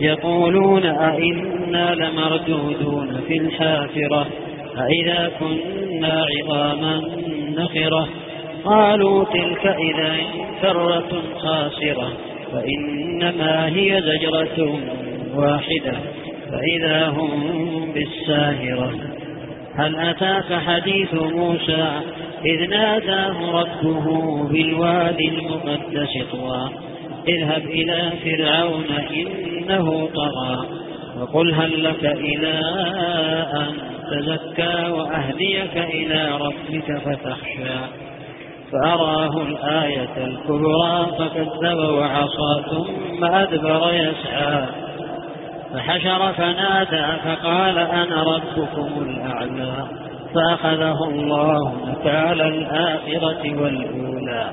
يقولون أئنا لمردودون في الحافرة أئذا كنا عظاما نخرة؟ قالوا تلك إذا كرة خاسرة فإنما هي زجرة واحدة فإذا هم بالساهرة. هل أتاك حديث موسى؟ إذ ناداه ربه بالوادي المقدس طوى. اذهب إلى فرعون إنه طغى وقل هل لك إلى أن تزكى وأهديك إلى ربك فتخشى فأراه الآية الكبرى فكذب وعصى ثم أدبر يسعى فحشر فنادى فقال أنا ربكم الأعلى فأخذه الله نكال الآخرة والأولى